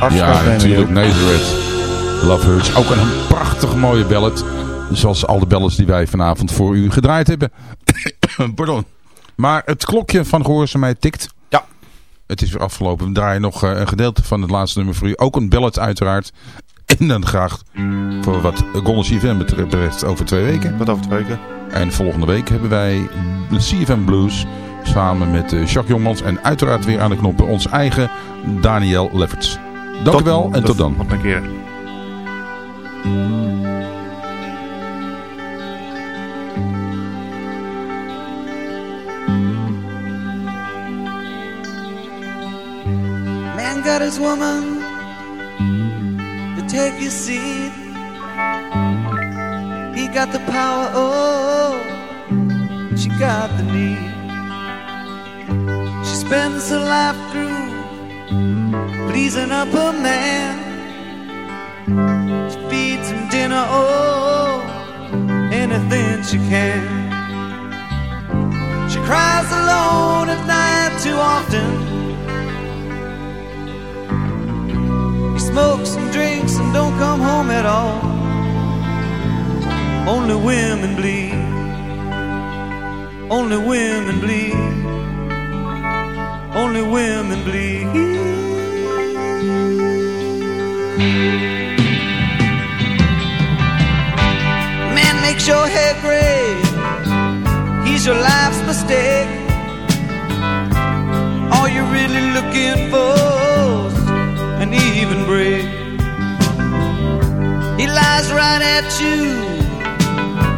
afscheid Ja, natuurlijk. Nazareth. Love Hurts. Ook een prachtig mooie ballad. Zoals al de ballads die wij vanavond voor u gedraaid hebben. Pardon. Maar het klokje van gehoorzaamheid tikt. Ja. Het is weer afgelopen. We draaien nog eh, een gedeelte van het laatste nummer voor u. Ook een ballad uiteraard. En dan graag voor wat Golden CFM betreft over twee weken. Tot over twee weken. En volgende week hebben wij de CFM Blues samen met eh, Jacques Jongmans. En uiteraard weer aan de knoppen ons eigen Daniel Lefferts. Dank u wel en de tot dan. volgende keer. Man got his woman to take his seat. He got the power, oh, she got the need. She spends her life through pleasing up her man. She feeds him dinner, oh, anything she can. She cries alone at night too often. He smokes and drinks and don't come home at all. Only women bleed. Only women bleed. Only women bleed. Man makes your hair gray. He's your life's mistake. All you're really looking for's an even break. He lies right at you.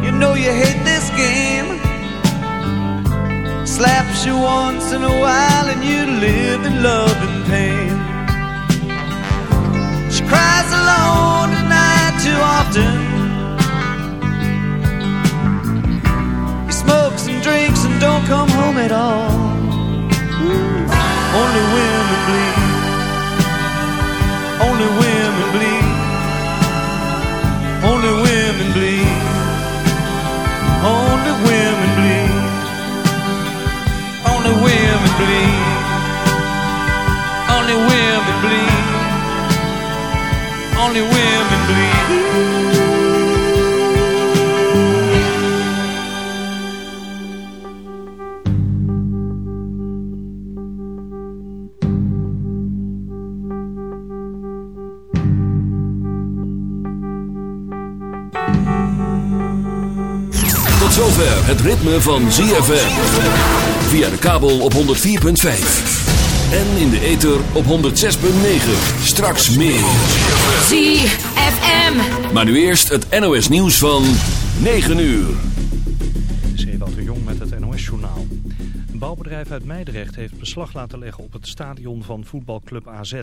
You know you hate this game. Slaps you once in a while and you live in love and pain. She cries alone at night too often. He smokes and drinks and don't come home at all. Only women bleed. Only women bleed. Only women bleed. Only women bleed. Only women bleed. Only women bleed. Only women bleed. Het ritme van ZFM. Via de kabel op 104.5. En in de ether op 106.9. Straks meer. ZFM. Maar nu eerst het NOS nieuws van 9 uur. Dit is Ewout de Jong met het NOS-journaal. Een bouwbedrijf uit Meidrecht heeft beslag laten leggen op het stadion van voetbalclub AZ.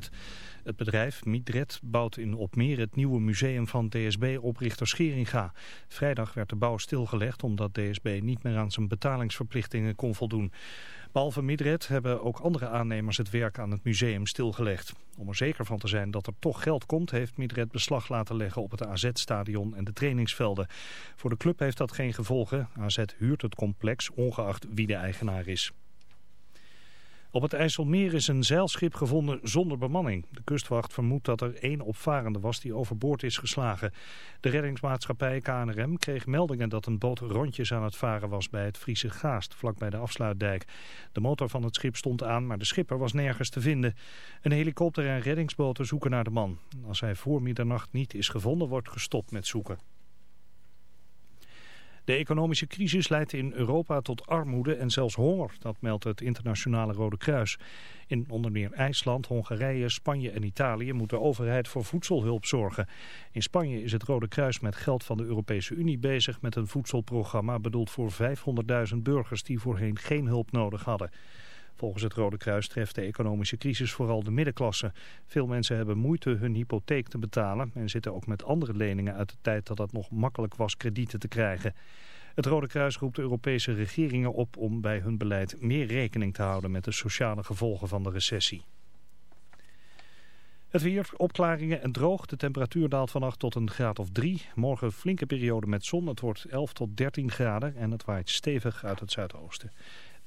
Het bedrijf, Mietred, bouwt in Opmeer het nieuwe museum van DSB-oprichter Scheringa. Vrijdag werd de bouw stilgelegd omdat DSB niet meer aan zijn betalingsverplichtingen kon voldoen. Behalve Midred hebben ook andere aannemers het werk aan het museum stilgelegd. Om er zeker van te zijn dat er toch geld komt, heeft Midred beslag laten leggen op het AZ-stadion en de trainingsvelden. Voor de club heeft dat geen gevolgen. AZ huurt het complex, ongeacht wie de eigenaar is. Op het IJsselmeer is een zeilschip gevonden zonder bemanning. De kustwacht vermoedt dat er één opvarende was die overboord is geslagen. De reddingsmaatschappij KNRM kreeg meldingen dat een boot rondjes aan het varen was bij het Friese Gaast, vlakbij de afsluitdijk. De motor van het schip stond aan, maar de schipper was nergens te vinden. Een helikopter en reddingsboten zoeken naar de man. Als hij voor middernacht niet is gevonden, wordt gestopt met zoeken. De economische crisis leidt in Europa tot armoede en zelfs honger, dat meldt het internationale Rode Kruis. In onder meer IJsland, Hongarije, Spanje en Italië moet de overheid voor voedselhulp zorgen. In Spanje is het Rode Kruis met geld van de Europese Unie bezig met een voedselprogramma bedoeld voor 500.000 burgers die voorheen geen hulp nodig hadden. Volgens het Rode Kruis treft de economische crisis vooral de middenklasse. Veel mensen hebben moeite hun hypotheek te betalen en zitten ook met andere leningen uit de tijd dat het nog makkelijk was kredieten te krijgen. Het Rode Kruis roept de Europese regeringen op om bij hun beleid meer rekening te houden met de sociale gevolgen van de recessie. Het weer, opklaringen en droog. De temperatuur daalt vannacht tot een graad of 3. Morgen flinke periode met zon. Het wordt 11 tot 13 graden en het waait stevig uit het zuidoosten.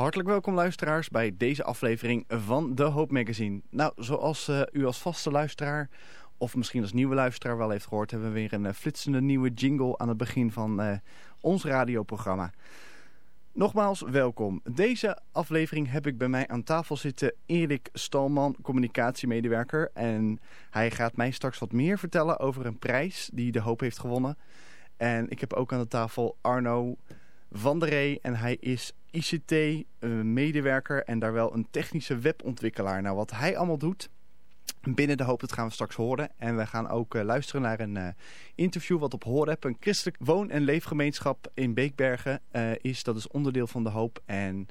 Hartelijk welkom luisteraars bij deze aflevering van The Hope Magazine. Nou, zoals uh, u als vaste luisteraar of misschien als nieuwe luisteraar wel heeft gehoord... hebben we weer een uh, flitsende nieuwe jingle aan het begin van uh, ons radioprogramma. Nogmaals, welkom. Deze aflevering heb ik bij mij aan tafel zitten Erik Stalman, communicatiemedewerker. En hij gaat mij straks wat meer vertellen over een prijs die De Hoop heeft gewonnen. En ik heb ook aan de tafel Arno van der Ree en hij is ICT-medewerker en daar wel een technische webontwikkelaar. Nou, wat hij allemaal doet binnen de hoop, dat gaan we straks horen. En we gaan ook uh, luisteren naar een uh, interview wat op Hoorep, een christelijk woon- en leefgemeenschap in Beekbergen is. Dat is onderdeel van de hoop. En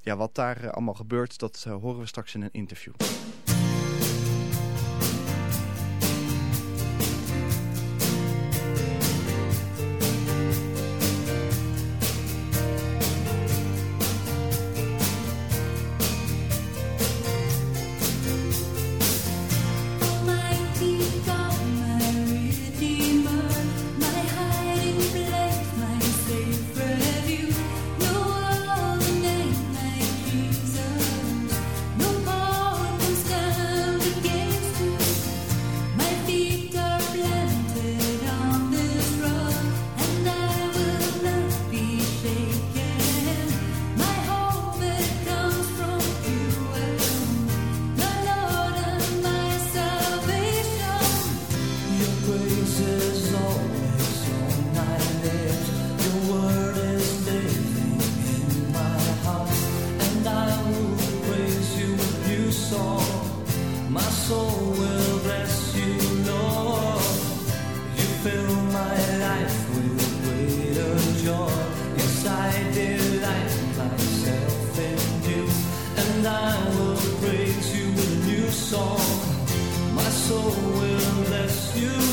ja, wat daar allemaal gebeurt, dat horen we straks in een interview. will bless you.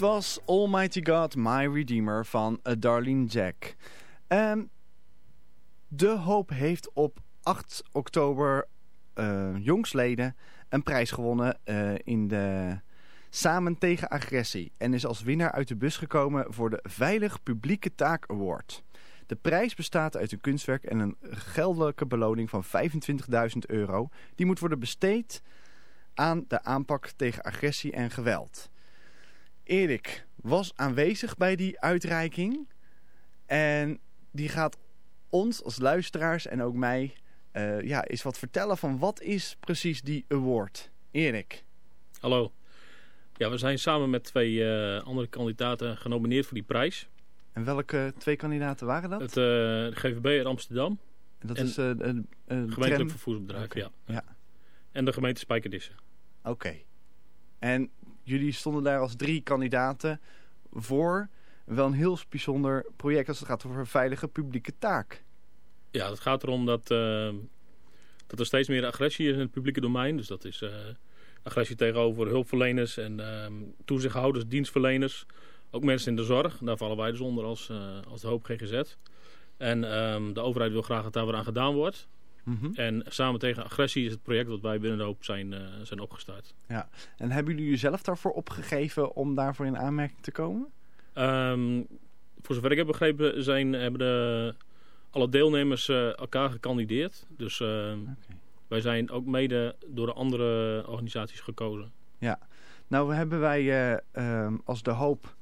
Was Almighty God, My Redeemer van uh, Darlene Jack. Um, de Hoop heeft op 8 oktober uh, jongsleden een prijs gewonnen uh, in de Samen tegen agressie. En is als winnaar uit de bus gekomen voor de Veilig Publieke Taak Award. De prijs bestaat uit een kunstwerk en een geldelijke beloning van 25.000 euro. Die moet worden besteed aan de aanpak tegen agressie en geweld. Erik was aanwezig bij die uitreiking. En die gaat ons als luisteraars en ook mij uh, ja, eens wat vertellen van wat is precies die award? Erik. Hallo. Ja, we zijn samen met twee uh, andere kandidaten genomineerd voor die prijs. En welke twee kandidaten waren dat? Het uh, GVB uit Amsterdam. En dat en is een, een, een gemeentelijk vervoersbedrijf, okay. ja. ja. En de gemeente Spijkerdisse. Oké. Okay. En jullie stonden daar als drie kandidaten voor wel een heel bijzonder project als het gaat over een veilige publieke taak. Ja, het gaat erom dat, uh, dat er steeds meer agressie is in het publieke domein. Dus dat is uh, agressie tegenover hulpverleners en uh, toezichthouders, dienstverleners. Ook mensen in de zorg. Daar vallen wij dus onder als, als de Hoop GGZ. En ehm, de overheid wil graag dat daar weer aan gedaan wordt. Mm -hmm. En samen tegen agressie is het project wat wij binnen de Hoop zijn, zijn opgestart. Ja, en hebben jullie jezelf daarvoor opgegeven om daarvoor in aanmerking te komen? Um, voor zover ik heb begrepen zijn, hebben de, alle deelnemers uh, elkaar gekandideerd. Dus uh, okay. wij zijn ook mede door de andere organisaties gekozen. Ja, nou hebben wij uh, um, als De Hoop...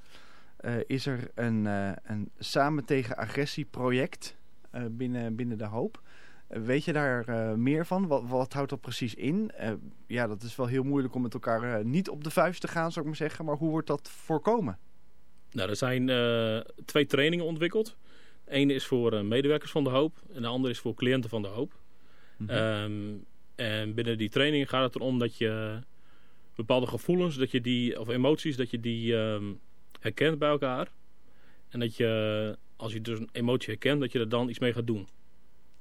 is er een, een samen tegen agressie project binnen, binnen De Hoop. Weet je daar meer van? Wat, wat houdt dat precies in? ja, dat is wel heel moeilijk om met elkaar niet op de vuist te gaan, zou ik maar zeggen. Maar hoe wordt dat voorkomen? Nou, er zijn twee trainingen ontwikkeld. De ene is voor medewerkers van de hoop en de andere is voor cliënten van de hoop. Mm -hmm. um, en binnen die training gaat het erom dat je bepaalde gevoelens, dat je die, of emoties, dat je die um, herkent bij elkaar. En dat je, als je dus een emotie herkent, dat je er dan iets mee gaat doen.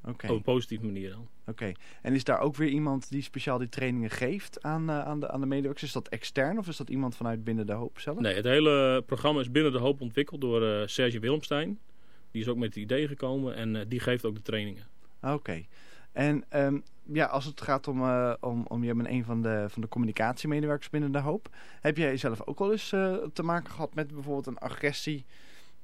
Okay. Op een positieve manier dan. Oké. Okay. En is daar ook weer iemand die speciaal die trainingen geeft aan, uh, aan, de, aan de medewerkers? Is dat extern of is dat iemand vanuit Binnen de Hoop zelf? Nee, het hele programma is Binnen de Hoop ontwikkeld door uh, Serge Willemstein. Die is ook met het idee gekomen en uh, die geeft ook de trainingen. Oké. Okay. En um, ja, als het gaat om, om, om je bent een van de, van de communicatiemedewerkers Binnen de Hoop. Heb jij zelf ook wel eens te maken gehad met bijvoorbeeld een agressie...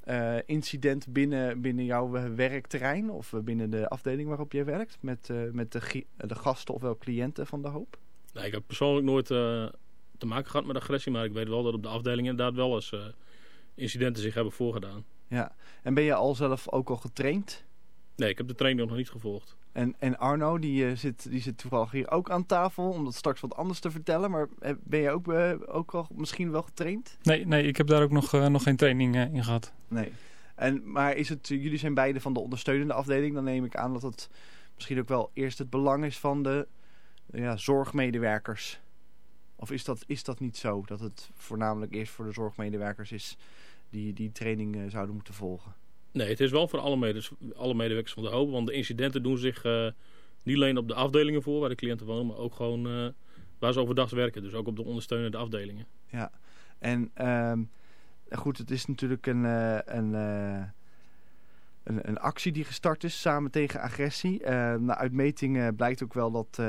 Uh, incident binnen, binnen jouw werkterrein of binnen de afdeling waarop jij werkt met, uh, met de, de gasten of wel cliënten van de hoop? Nee, ik heb persoonlijk nooit uh, te maken gehad met agressie, maar ik weet wel dat op de afdeling inderdaad wel eens incidenten zich hebben voorgedaan. Ja, en ben je al zelf ook al getraind? Nee, ik heb de training nog niet gevolgd. En, en Arno, die, uh, zit, die zit toevallig hier ook aan tafel om dat straks wat anders te vertellen. Maar ben je ook, uh, ook al misschien wel getraind? Nee, nee ik heb daar ook nog, uh, nog geen training in gehad. Nee. En, maar is het, jullie zijn beide van de ondersteunende afdeling. Dan neem ik aan dat het misschien ook wel eerst het belang is van de ja, zorgmedewerkers. Of is dat, is dat niet zo? Dat het voornamelijk eerst voor de zorgmedewerkers is die die training zouden moeten volgen? Nee, het is wel voor alle, mede, alle medewerkers van de hoop. Want de incidenten doen zich uh, niet alleen op de afdelingen voor waar de cliënten wonen, maar ook gewoon uh, waar ze overdag werken. Dus ook op de ondersteunende afdelingen. Ja, en um, goed, het is natuurlijk een, uh, een, een, een, actie die gestart is samen tegen agressie. nou, uit metingen blijkt ook wel dat,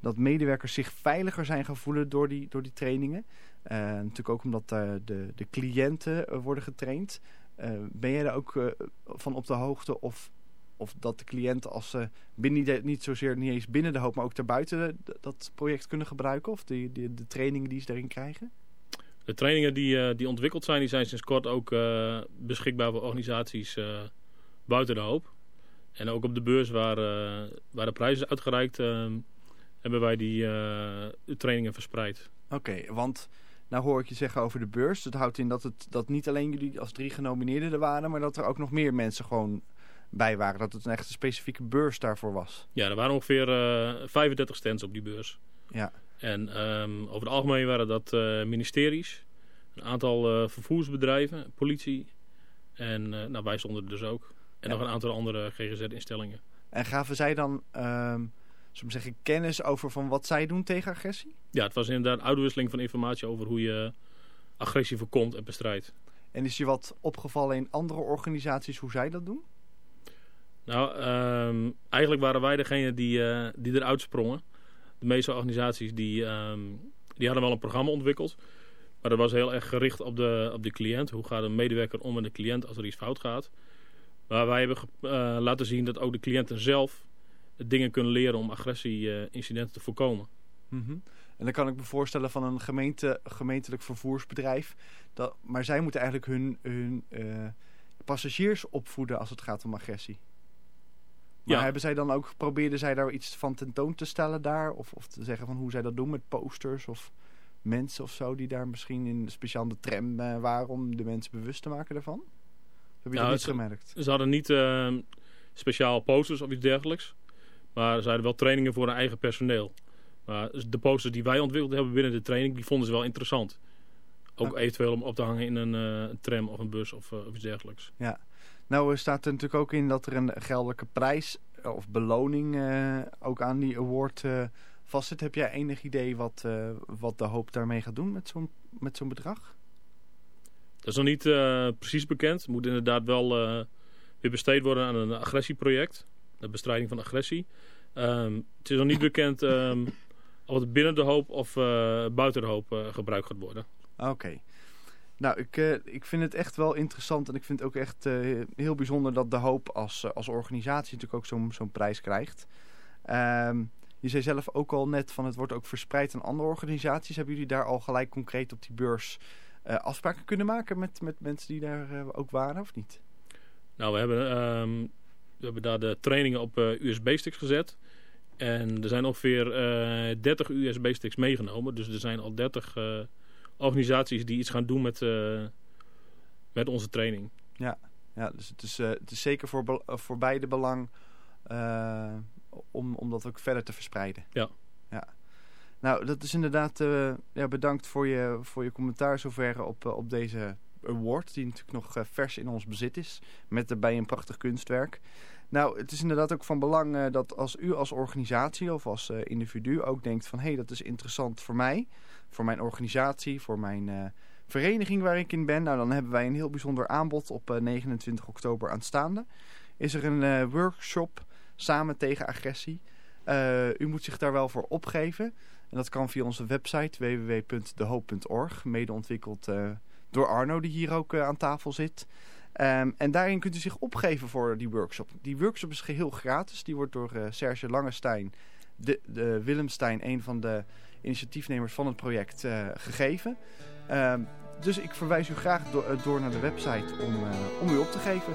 dat medewerkers zich veiliger zijn gaan voelen door die, door die trainingen. natuurlijk ook omdat de, de cliënten worden getraind. Uh, ben jij daar ook uh, van op de hoogte of, of dat de cliënten als ze binnen niet, niet zozeer niet eens binnen de hoop, maar ook daarbuiten dat project kunnen gebruiken? Of die, die, de trainingen die ze daarin krijgen? De trainingen die, uh, die ontwikkeld zijn, die zijn sinds kort ook beschikbaar voor organisaties buiten de hoop. En ook op de beurs waar, waar de prijs is uitgereikt, hebben wij die trainingen verspreid. Oké, okay, want nou hoor ik je zeggen over de beurs. Dat houdt in dat, het, dat niet alleen jullie als drie genomineerden er waren... maar dat er ook nog meer mensen gewoon bij waren. Dat het een echt een specifieke beurs daarvoor was. Ja, er waren ongeveer uh, 35 stands op die beurs. Ja. En um, over het algemeen waren dat uh, ministeries, een aantal uh, vervoersbedrijven, politie... en nou, wij stonden er dus ook. En ja. nog een aantal andere GGZ-instellingen. En gaven zij dan... Um zullen zeggen, kennis over van wat zij doen tegen agressie? Ja, het was inderdaad uitwisseling van informatie over hoe je agressie voorkomt en bestrijdt. En is je wat opgevallen in andere organisaties hoe zij dat doen? Nou, um, eigenlijk waren wij degene die, uh, die eruit sprongen. De meeste organisaties die, um, die hadden wel een programma ontwikkeld. Maar dat was heel erg gericht op de, op de cliënt. Hoe gaat een medewerker om met de cliënt als er iets fout gaat? Maar wij hebben uh, laten zien dat ook de cliënten zelf dingen kunnen leren om agressie-incidenten te voorkomen. Mm -hmm. En dan kan ik me voorstellen van een gemeente, gemeentelijk vervoersbedrijf. Dat, maar zij moeten eigenlijk hun, hun uh, passagiers opvoeden als het gaat om agressie. Maar Ja. hebben zij dan ook, probeerden zij daar iets van tentoon te stellen daar? Of, of te zeggen van hoe zij dat doen met posters of mensen of zo die daar misschien in speciaal de tram eh, waren om de mensen bewust te maken daarvan? Heb je Nou, dat niet gemerkt? Ze hadden niet ehm, speciaal posters of iets dergelijks. Maar ze hadden wel trainingen voor hun eigen personeel. Maar de posters die wij ontwikkeld hebben binnen de training, die vonden ze wel interessant. Ook eventueel om op te hangen in een, eh, tram of een bus of, eh, of iets dergelijks. Ja. Nou eh, staat er natuurlijk ook in dat er een geldelijke prijs of beloning ook aan die award vastzit. Heb jij enig idee wat, wat de hoop daarmee gaat doen met zo'n met zo'n bedrag? Dat is nog niet precies bekend. Het moet inderdaad wel weer besteed worden aan een agressieproject. De bestrijding van agressie. Ehm, het is nog niet bekend ehm, of het binnen de hoop of eh, buiten de hoop eh, gebruikt gaat worden. Oké. Nou, ik, eh, ik vind het echt wel interessant en ik vind het ook echt heel bijzonder dat De Hoop als, als organisatie natuurlijk ook zo'n zo'n prijs krijgt. Ehm, je zei zelf ook al net van het wordt ook verspreid aan andere organisaties. Hebben jullie daar al gelijk concreet op die beurs afspraken kunnen maken met, met mensen die daar ook waren of niet? Nou, we hebben, we hebben daar de trainingen op eh, USB-sticks gezet. En er zijn ongeveer eh 30 USB-sticks meegenomen. Dus er zijn al 30 eh, organisaties die iets gaan doen met, eh, met onze training. Ja, ja dus het is, eh, het is zeker voor, eh, voor beide belang eh, om, om dat ook verder te verspreiden. Ja. ja. Nou, dat is inderdaad eh, ja, bedankt voor je, voor je commentaar zover op, eh, op deze award. Die natuurlijk nog eh, vers in ons bezit is. Met daarbij een prachtig kunstwerk. Nou, het is inderdaad ook van belang eh, dat als u als organisatie of als eh, individu ook denkt van... hé, hey, dat is interessant voor mij, voor mijn organisatie, voor mijn vereniging waar ik in ben. Nou, dan hebben wij een heel bijzonder aanbod op eh, 29 oktober aanstaande. Is er een workshop samen tegen agressie. U moet zich daar wel voor opgeven. En dat kan via onze website www.dehoop.org. Mede ontwikkeld door Arno, die hier ook eh, aan tafel zit. Ehm, en daarin kunt u zich opgeven voor die workshop. Die workshop is geheel gratis. Die wordt door eh, Serge Langestein, de, de Willemstein, een van de initiatiefnemers van het project, eh, gegeven. Ehm, dus ik verwijs u graag do- door naar de website om, om u op te geven.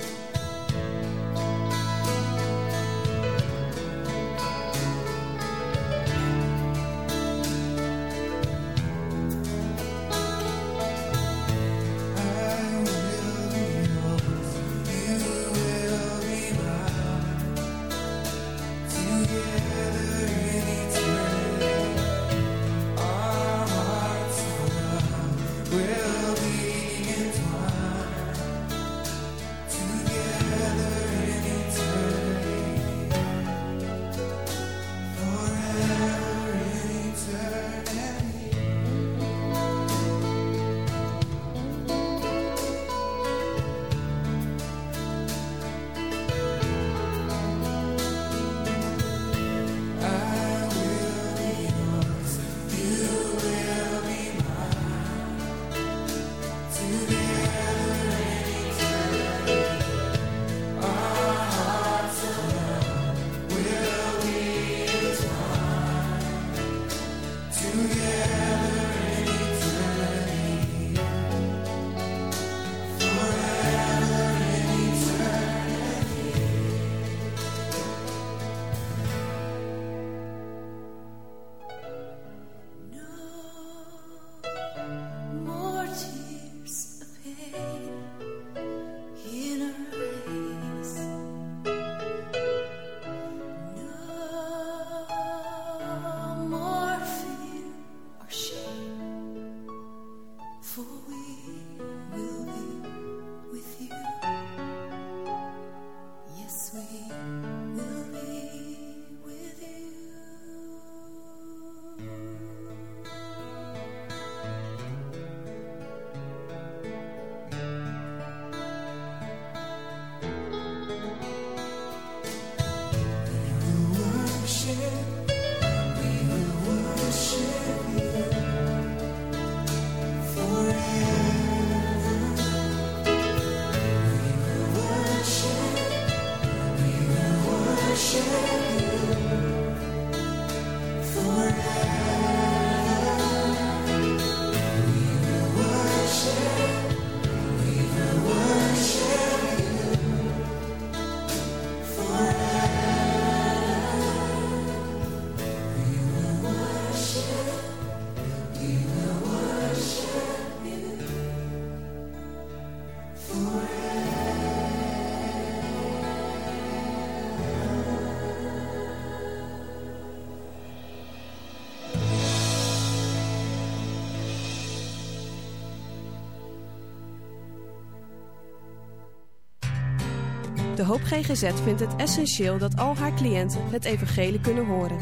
De Hoop GGZ vindt het essentieel dat al haar cliënten het evangelie kunnen horen.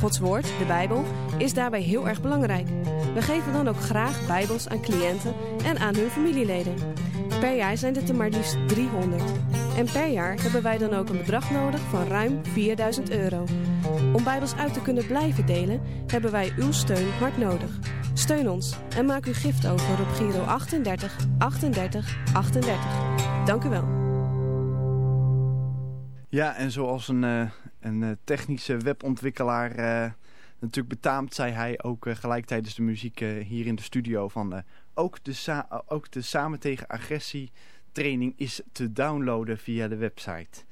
Gods woord, de Bijbel, is daarbij heel erg belangrijk. We geven dan ook graag Bijbels aan cliënten en aan hun familieleden. Per jaar zijn dit er maar liefst 300. En per jaar hebben wij dan ook een bedrag nodig van ruim 4000 euro. Om Bijbels uit te kunnen blijven delen, hebben wij uw steun hard nodig. Steun ons en maak uw gift over op Giro 38 38 38. Dank u wel. Ja, en zoals een, uh, een uh, technische webontwikkelaar uh, natuurlijk betaamt, zei hij ook gelijk tijdens de muziek hier in de studio van ook, de ook de Samen tegen Agressie training is te downloaden via de website.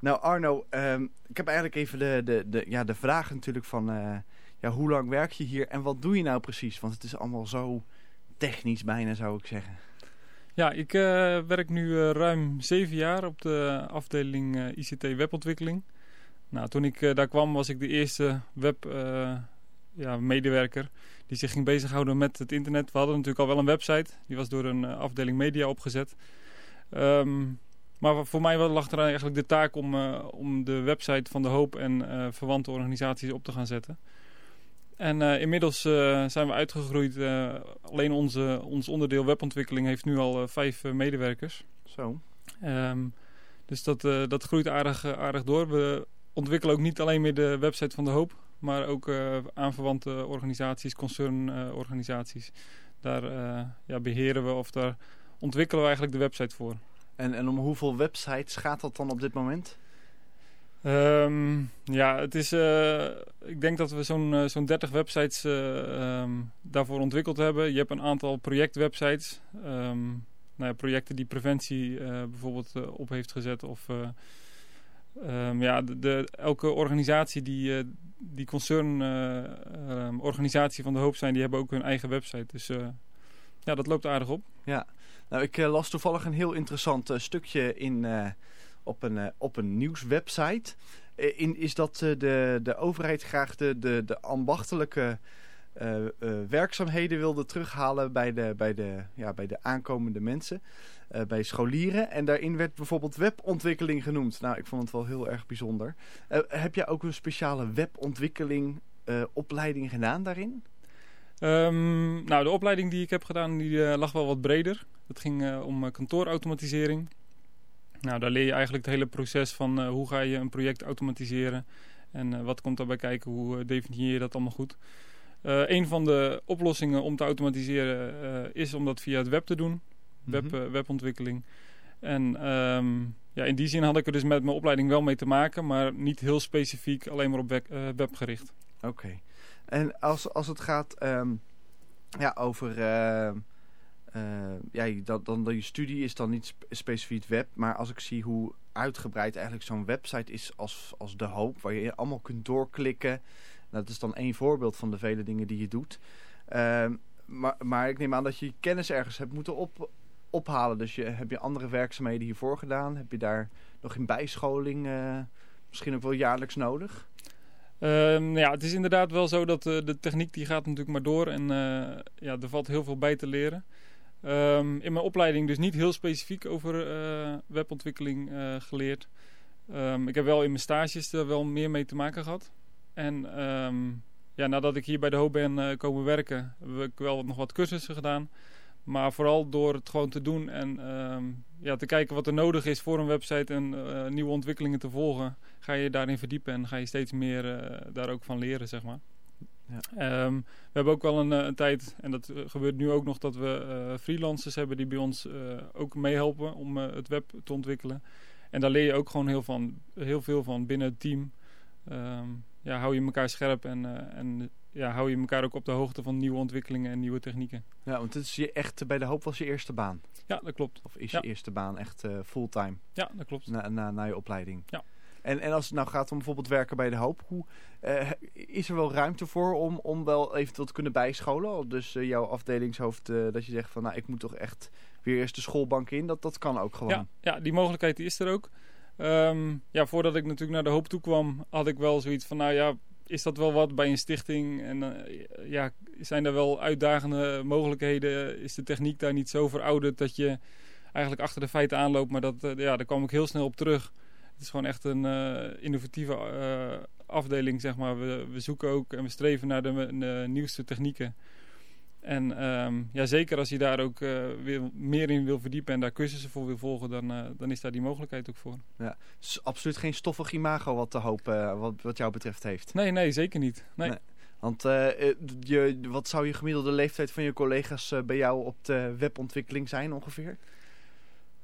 Nou Arno, um, ik heb eigenlijk even de, de, de, ja, de vraag natuurlijk van ja, hoe lang werk je hier en wat doe je nou precies? Want het is allemaal zo technisch bijna zou ik zeggen. Ja, ik uh, werk nu uh, ruim zeven jaar op de afdeling uh, ICT webontwikkeling. Nou, toen ik daar kwam was ik de eerste webmedewerker ja, die zich ging bezighouden met het internet. We hadden natuurlijk al wel een website, die was door een afdeling media opgezet. Um, maar voor mij lag er eigenlijk de taak om, om de website van De Hoop en verwante organisaties op te gaan zetten. En uh, inmiddels uh, zijn we uitgegroeid. Uh, alleen onze, ons onderdeel webontwikkeling heeft nu al vijf medewerkers. Zo. Um, dus dat, dat groeit aardig, aardig door. We ontwikkelen ook niet alleen meer de website van De Hoop. Maar ook aanverwante organisaties, concernorganisaties. daar ja, beheren we of daar ontwikkelen we eigenlijk de website voor. En, en om hoeveel websites gaat dat dan op dit moment? Um, ja, het is, uh, ik denk dat we zo'n uh, zo'n 30 websites uh, um, daarvoor ontwikkeld hebben. Je hebt een aantal projectwebsites. Um, nou ja, projecten die preventie bijvoorbeeld op heeft gezet. Of ja, de, elke organisatie die, die concernorganisatie van de hoop zijn, die hebben ook hun eigen website. Dus ja, dat loopt aardig op. Ja, nou ik las toevallig een heel interessant stukje in op een, uh, op een nieuwswebsite. Uh, in, is dat uh, de, de overheid graag de, de, ambachtelijke werkzaamheden wilde terughalen bij de, bij de, ja, bij de aankomende mensen. bij scholieren. En daarin werd bijvoorbeeld webontwikkeling genoemd. Nou, ik vond het wel heel erg bijzonder. heb jij ook een speciale webontwikkeling opleiding gedaan daarin? Um, nou, de opleiding die ik heb gedaan, die lag wel wat breder. Het ging om kantoorautomatisering. Nou, daar leer je eigenlijk het hele proces van uh, hoe ga je een project automatiseren. En uh, wat komt daarbij kijken, hoe uh, definieer je dat allemaal goed. een van de oplossingen om te automatiseren is om dat via het web te doen. Web, mm -hmm. webontwikkeling. En um, ja, in die zin had ik er dus met mijn opleiding wel mee te maken. Maar niet heel specifiek alleen maar op web, web gericht. Oké. En als, als het gaat um, ja, over uh, ja, dat, dan, dan je studie is dan niet spe specifiek web. Maar als ik zie hoe uitgebreid eigenlijk zo'n website is als, als De Hoop. Waar je allemaal kunt doorklikken. Dat is dan één voorbeeld van de vele dingen die je doet. Uh, maar, maar ik neem aan dat je kennis ergens hebt moeten op, ophalen. Dus je, heb je andere werkzaamheden hiervoor gedaan? Heb je daar nog in bijscholing uh, misschien ook wel jaarlijks nodig? Um, ja, het is inderdaad wel zo dat uh, de techniek die gaat natuurlijk maar door. En ja, er valt heel veel bij te leren. Um, in mijn opleiding dus niet heel specifiek over uh, webontwikkeling uh, geleerd. Um, ik heb wel in mijn stages er wel meer mee te maken gehad. En um, ja, nadat ik hier bij de hoop ben uh, komen werken, heb ik wel nog wat cursussen gedaan. Maar vooral door het gewoon te doen en ja, te kijken wat er nodig is voor een website en nieuwe ontwikkelingen te volgen, ga je daarin verdiepen en ga je steeds meer daar ook van leren, zeg maar. Ja. Um, we hebben ook wel een, eh, een, tijd, en dat eh, gebeurt nu ook nog, dat we uh, freelancers hebben die bij ons uh, ook meehelpen om uh, het web te ontwikkelen. En daar leer je ook gewoon heel, van, heel veel van binnen het team. Um, ja, hou je elkaar scherp en, en ja, hou je elkaar ook op de hoogte van nieuwe ontwikkelingen en nieuwe technieken. Ja, want het is je echt, bij de hoop was je eerste baan. Ja, dat klopt. Of is ja. je eerste baan echt fulltime? Ja, dat klopt. Na, na, na je opleiding? Ja. En, en als het nou gaat om bijvoorbeeld werken bij de hoop, hoe, uh, is er wel ruimte voor om, om wel eventueel te kunnen bijscholen? Dus uh, jouw afdelingshoofd, uh, dat je zegt van nou ik moet toch echt weer eerst de schoolbank in, dat, dat kan ook gewoon. Ja, ja die mogelijkheid is er ook. Um, ja, voordat ik natuurlijk naar de hoop toe kwam, had ik wel zoiets van nou ja, is dat wel wat bij een stichting? En ja, zijn er wel uitdagende mogelijkheden? Is de techniek daar niet zo verouderd dat je eigenlijk achter de feiten aanloop. Maar dat, ja, daar kwam ik heel snel op terug. Het is gewoon echt een innovatieve afdeling, zeg maar. We, we zoeken ook en we streven naar de, nieuwste technieken. En um, ja, zeker als je daar ook uh, weer meer in wil verdiepen en daar cursussen voor wil volgen, dan, uh, dan is daar die mogelijkheid ook voor. Ja, dus absoluut geen stoffig imago wat te hopen uh, wat, wat jou betreft heeft. Nee, nee, zeker niet. Nee. nee. Want je, wat zou je gemiddelde leeftijd van je collega's bij jou op de webontwikkeling zijn ongeveer?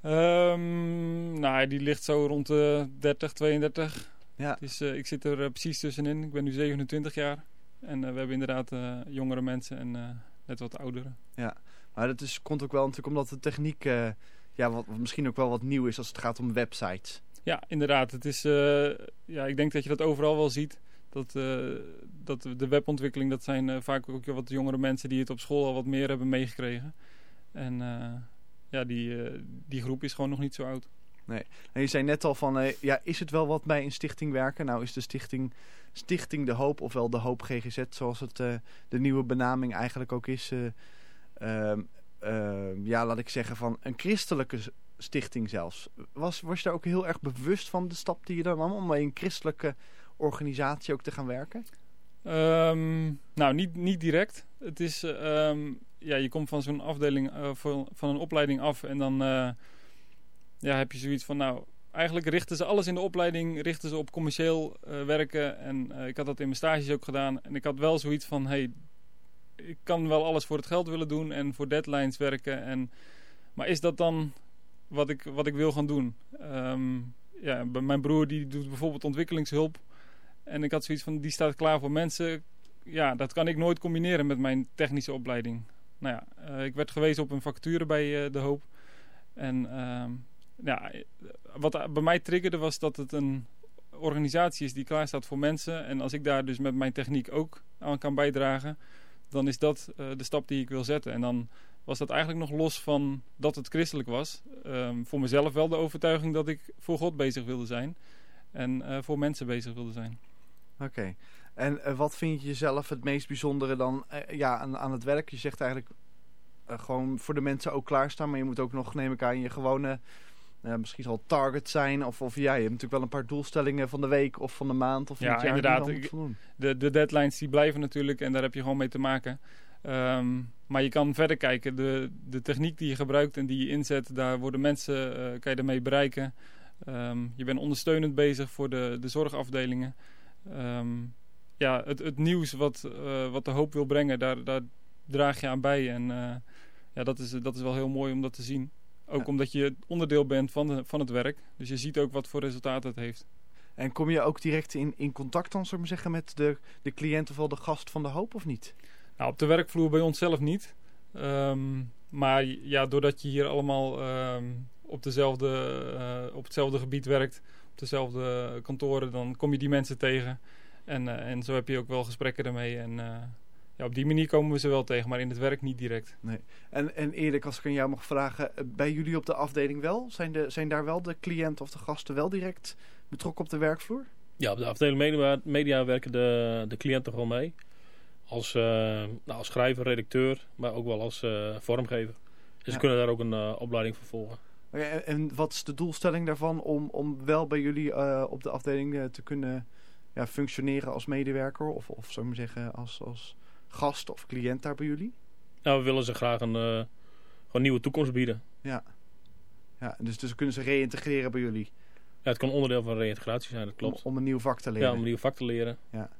Um, nou, die ligt zo rond de 30, 32. Ja. Dus ik zit er precies tussenin. Ik ben nu 27 jaar. En we hebben inderdaad jongere mensen en net wat ouderen. Ja, maar dat is, komt ook wel natuurlijk omdat de techniek ja, wat, misschien ook wel wat nieuw is als het gaat om websites. Ja, inderdaad. Het is, ja, ik denk dat je dat overal wel ziet. Dat, dat de webontwikkeling, dat zijn vaak ook wat jongere mensen die het op school al wat meer hebben meegekregen. En ja, die, die groep is gewoon nog niet zo oud. Nee. En je zei net al van, ja, is het wel wat bij een stichting werken? Nou is de stichting Stichting De Hoop, ofwel De Hoop GGZ, zoals het uh, de nieuwe benaming eigenlijk ook is. Uh, uh, ja, laat ik zeggen van een christelijke stichting zelfs. Was, was je daar ook heel erg bewust van de stap die je dan nam om bij een christelijke organisatie ook te gaan werken? Um, nou, niet, niet direct. Het is, um, ja, je komt van zo'n afdeling, uh, van, een opleiding af en dan uh, ja, heb je zoiets van, nou, eigenlijk richten ze alles in de opleiding richten ze op commercieel uh, werken. En ik had dat in mijn stages ook gedaan. En ik had wel zoiets van, hey, ik kan wel alles voor het geld willen doen en voor deadlines werken. En, maar is dat dan wat ik, wat ik wil gaan doen? Um, ja, mijn broer die doet bijvoorbeeld ontwikkelingshulp. En ik had zoiets van, die staat klaar voor mensen. Ja, dat kan ik nooit combineren met mijn technische opleiding. Nou ja, uh, ik werd gewezen op een vacature bij De Hoop. En ja, wat bij mij triggerde was dat het een organisatie is die klaar staat voor mensen. En als ik daar dus met mijn techniek ook aan kan bijdragen, dan is dat uh, de stap die ik wil zetten. En dan was dat eigenlijk nog los van dat het christelijk was. Um, voor mezelf wel de overtuiging dat ik voor God bezig wilde zijn. En voor mensen bezig wilde zijn. Oké. En uh, wat vind je zelf het meest bijzondere dan ja, aan, aan, het werk? Je zegt eigenlijk gewoon voor de mensen ook klaarstaan. Maar je moet ook nog, neem ik aan, je gewone misschien zal target zijn. Of, of ja, je hebt natuurlijk wel een paar doelstellingen van de week of van de maand of ja, inderdaad. De, de deadlines die blijven natuurlijk en daar heb je gewoon mee te maken. Um, maar je kan verder kijken. De, de techniek die je gebruikt en die je inzet, daar worden mensen, kan je ermee bereiken. Um, je bent ondersteunend bezig voor de, de zorgafdelingen. Um, ja, het, het nieuws wat, uh, wat de hoop wil brengen, daar, daar draag je aan bij. En uh, ja, dat is, dat is wel heel mooi om dat te zien. Ook ja. omdat je onderdeel bent van, de, van het werk. Dus je ziet ook wat voor resultaat het heeft. En kom je ook direct in, in contact dan, zou ik maar zeggen, met de, de cliënt of wel de gast van de hoop of niet? Nou, op de werkvloer bij ons zelf niet. Um, maar ja, doordat je hier allemaal um, op, dezelfde, uh, op hetzelfde gebied werkt, op dezelfde kantoren, dan kom je die mensen tegen. En, uh, en zo heb je ook wel gesprekken ermee. En uh, ja, op die manier komen we ze wel tegen, maar in het werk niet direct. Nee. En, en eerlijk, als ik aan jou mag vragen, eh, bij jullie op de afdeling wel? Zijn, de, zijn daar wel de cliënten of de gasten wel direct betrokken op de werkvloer? Ja, op de afdeling media, media werken de, de cliënten gewoon mee. Als, uh, nou, als schrijver, redacteur, maar ook wel als uh, vormgever. Dus ja. ze kunnen daar ook een uh, opleiding voor volgen. Okay, en, en, wat is de doelstelling daarvan om, om wel bij jullie op de afdeling te kunnen ja, functioneren als medewerker? Of, of zou ik maar zeggen, als, als gast of cliënt daar bij jullie? Nou, we willen ze graag een uh, gewoon nieuwe toekomst bieden. Ja, ja dus, dus kunnen ze reïntegreren bij jullie? Ja, het kan onderdeel van reïntegratie zijn, dat klopt. Om, om, een nieuw vak te leren? Ja, om een nieuw vak te leren. Ja.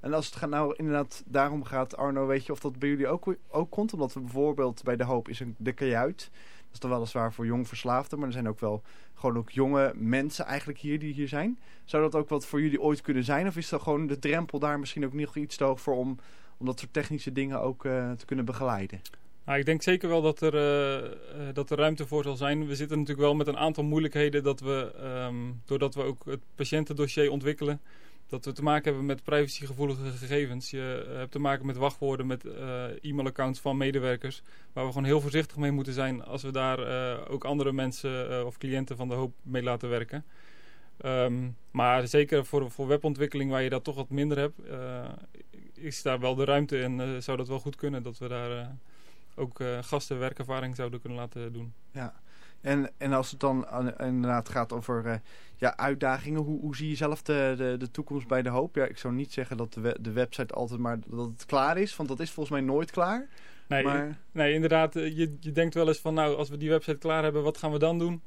En als het gaat nou inderdaad daarom gaat, Arno, weet je of dat bij jullie ook, ook komt? Omdat we bijvoorbeeld bij De Hoop is een, de kajuit. Is dan weliswaar voor jong verslaafden, maar er zijn ook wel gewoon ook jonge mensen eigenlijk hier die hier zijn. Zou dat ook wat voor jullie ooit kunnen zijn? Of is dat gewoon de drempel daar misschien ook nog iets te hoog voor om om dat soort technische dingen ook uh, te kunnen begeleiden? Nou, ik denk zeker wel dat er, uh, dat er ruimte voor zal zijn. We zitten natuurlijk wel met een aantal moeilijkheden dat we, um, doordat we ook het patiëntendossier ontwikkelen, dat we te maken hebben met privacygevoelige gegevens. Je hebt te maken met wachtwoorden, met uh, e-mailaccounts van medewerkers, waar we gewoon heel voorzichtig mee moeten zijn als we daar ook andere mensen of cliënten van de hoop mee laten werken. Um, maar zeker voor, voor webontwikkeling waar je dat toch wat minder hebt, is daar wel de ruimte en zou dat wel goed kunnen dat we daar ook gasten werkervaring zouden kunnen laten doen. Ja. En, en als het dan inderdaad gaat over ja, uitdagingen, hoe, hoe zie je zelf de, de, de toekomst bij De Hoop? Ja, ik zou niet zeggen dat de, de website altijd maar dat het klaar is, want dat is volgens mij nooit klaar. Nee, maar... nee inderdaad, je, je denkt wel eens van nou, als we die website klaar hebben, wat gaan we dan doen?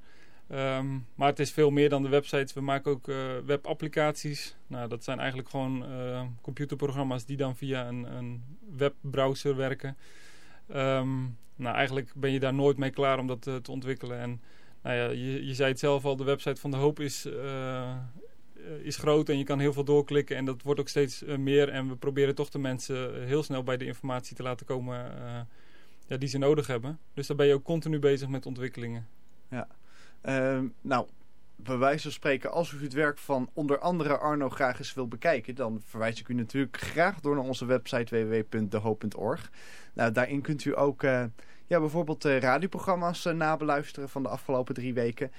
Ehm, maar het is veel meer dan de websites. We maken ook uh, webapplicaties. Nou, dat zijn eigenlijk gewoon uh, computerprogramma's die dan via een, een webbrowser werken. Ehm, nou, eigenlijk ben je daar nooit mee klaar om dat uh, te ontwikkelen. En nou ja, je, je zei het zelf al, de website van De Hoop is, is groot en je kan heel veel doorklikken. En dat wordt ook steeds meer. En we proberen toch de mensen heel snel bij de informatie te laten komen ja, die ze nodig hebben. Dus daar ben je ook continu bezig met ontwikkelingen. Ja. Uh, nou, bij wijze van spreken, als u het werk van onder andere Arno graag eens wil bekijken, dan verwijs ik u natuurlijk graag door naar onze website www.dehoop.org. Nou, daarin kunt u ook uh, ja, bijvoorbeeld uh, radioprogramma's uh, nabeluisteren van de afgelopen drie weken.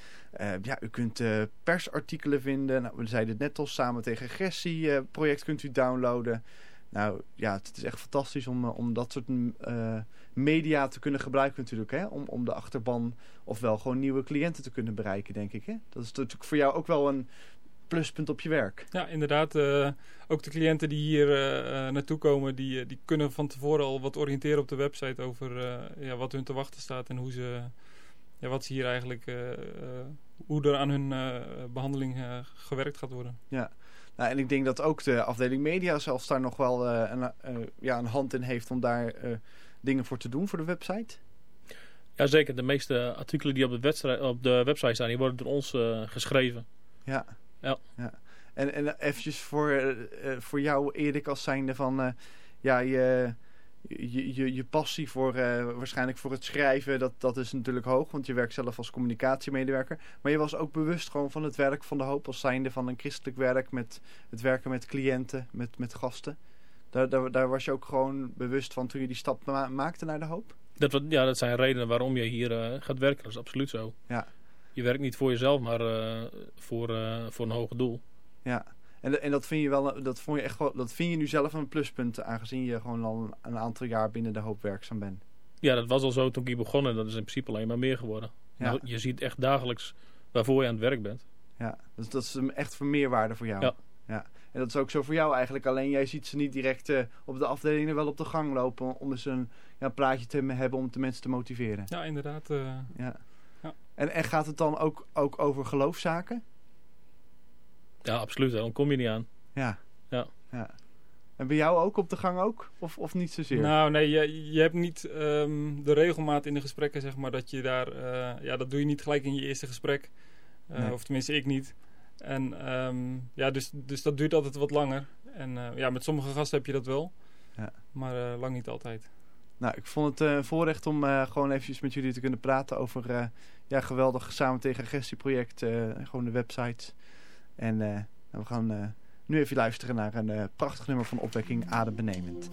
ja, u kunt persartikelen vinden. Nou, we zeiden het net al, samen tegen agressie project kunt u downloaden. Nou ja, het is echt fantastisch om, om dat soort media te kunnen gebruiken natuurlijk. Hè? Om, om de achterban ofwel gewoon nieuwe cliënten te kunnen bereiken, denk ik. Hè? Dat is natuurlijk voor jou ook wel een pluspunt op je werk. Ja, inderdaad. Uh, ook de cliënten die hier uh, naartoe komen, die, die kunnen van tevoren al wat oriënteren op de website over uh, ja, wat hun te wachten staat en hoe ze, ja, wat ze hier eigenlijk, hoe er aan hun behandeling gewerkt gaat worden. Ja. Nou, en ik denk dat ook de afdeling media zelfs daar nog wel een, ja, een hand in heeft om daar dingen voor te doen voor de website? Jazeker, de meeste artikelen die op de, op de website staan, die worden door ons uh, geschreven. Ja. ja. ja. En, en eventjes voor, uh, voor jou, Erik, als zijnde van... Uh, ja, je, je, je, je passie voor, waarschijnlijk voor het schrijven, dat, dat is natuurlijk hoog. Want je werkt zelf als communicatiemedewerker. Maar je was ook bewust gewoon van het werk van de hoop als zijnde van een christelijk werk... met het werken met cliënten, met, met gasten. Daar, daar, daar, was je ook gewoon bewust van toen je die stap maakte naar de hoop? Dat, ja, dat zijn redenen waarom je hier uh, gaat werken. Dat is absoluut zo. Ja. Je werkt niet voor jezelf, maar uh, voor, uh, voor een hoger doel. Ja, en, en dat vind je wel, dat vond je echt wel, dat vind je nu zelf een pluspunt, aangezien je gewoon al een, een aantal jaar binnen de hoop werkzaam bent. Ja, dat was al zo toen ik hier begon en dat is in principe alleen maar meer geworden. Ja. Nou, je ziet echt dagelijks waarvoor je aan het werk bent. Ja, dus dat is echt voor meerwaarde voor jou. Ja. ja. En dat is ook zo voor jou eigenlijk. Alleen jij ziet ze niet direct uh, op de afdelingen wel op de gang lopen. Om eens een ja, praatje te hebben om de mensen te motiveren. Ja, inderdaad. Uh, ja. ja. En, en gaat het dan ook, ook over geloofszaken? Ja, absoluut. Dan kom je niet aan. Ja. Ja. ja. En bij jou ook op de gang ook? Of, of niet zozeer? Nou, nee, je, je hebt niet um, de regelmaat in de gesprekken, zeg maar, dat je daar... Uh, ja, dat doe je niet gelijk in je eerste gesprek. Uh, nee. Of tenminste, ik niet. En um, ja, dus, dus dat duurt altijd wat langer. En uh, ja, met sommige gasten heb je dat wel. Ja. Maar uh, lang niet altijd. Nou, ik vond het uh, een voorrecht om gewoon eventjes met jullie te kunnen praten over ja, geweldig Samen tegen Agressie project. gewoon de website. En nou, we gaan nu even luisteren naar een prachtig nummer van opwekking Adembenemend.